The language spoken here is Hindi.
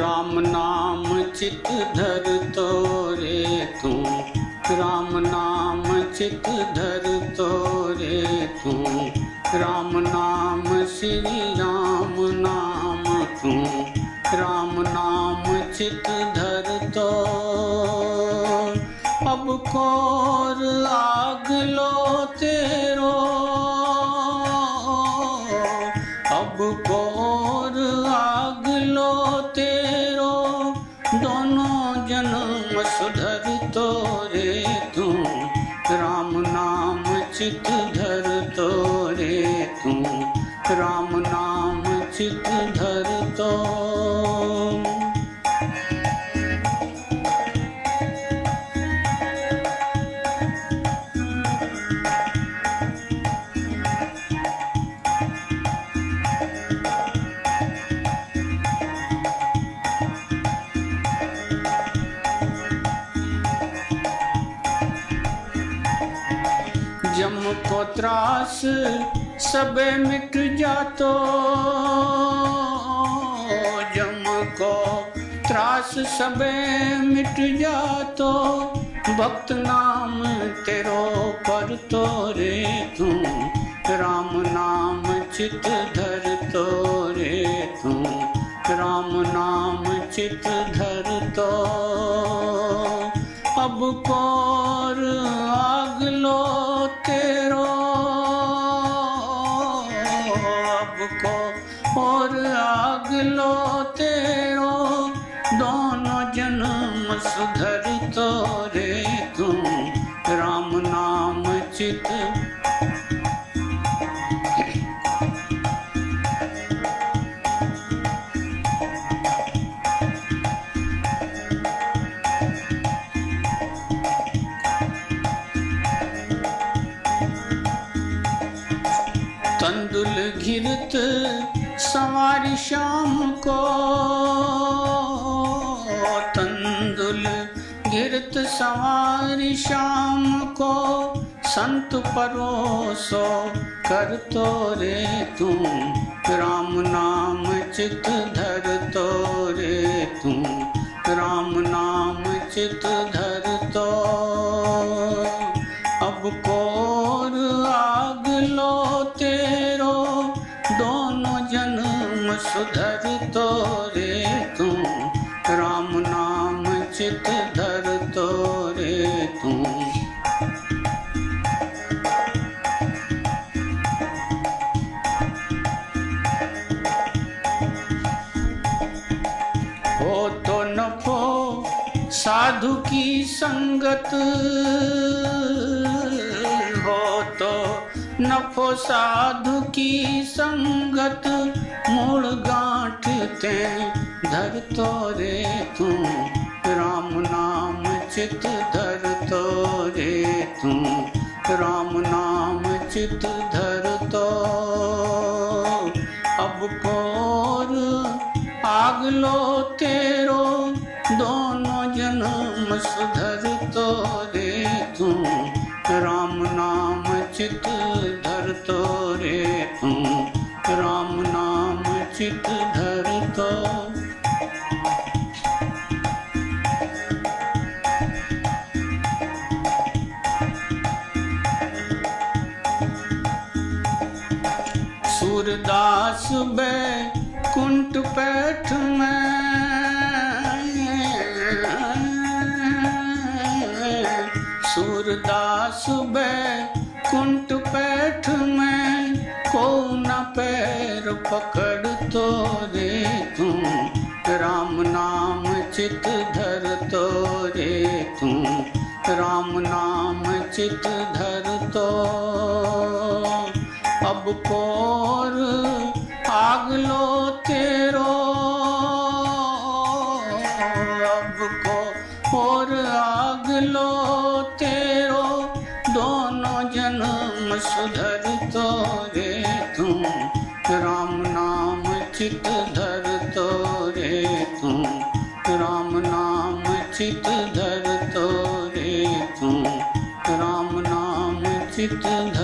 राम नाम चित धर तो रे तू राम नाम चित धर तो रे तू राम नाम श्री राम नाम तू राम नाम चित धर तो। अब कोर आग लो तेरो नाम जम को त्रास, सबे मिट जातो। जम को त्रास, सबे मिट जातो। भक्त नाम तेरो पर तो रे तू, राम नाम चित धर तो रे तू, राम नाम चित धर तो। अब कौर दोनों जन्म सुधर तो रे तू। राम नाम चित। तंदुल घिरत सवारी शाम को घिरत सवारी शाम को संत परोसो कर तो रे तू राम नाम चित धर तो रे तू राम नाम चित धर तो। अब कोर आग लो तेरो, दोनों जन्म सुधर तो रे तू राम नाम चित साधु की संगत। हो तो नफो साधु की संगत। मूल गांठ ते धर तो रे तू, राम नाम चित धर तो रे तू, राम नाम चित धर तो। अब कोर आग लो तेरो, दोनों सुधर तो रे तू, राम नाम चित धर तो रे तू, राम नाम चित धर तो। सूरदास बे कुंट पैठ बे कुंट पैठ में को न पैर पकड़ तो रे तू। राम नाम चित धर तो रे तू। राम नाम चित धर तो। अब कोर आग लो तेरो दोनों जन्म सुधर तो रे तू राम नाम चित धर तो रे तू राम नाम चित धर तो रे तू राम नाम चित धर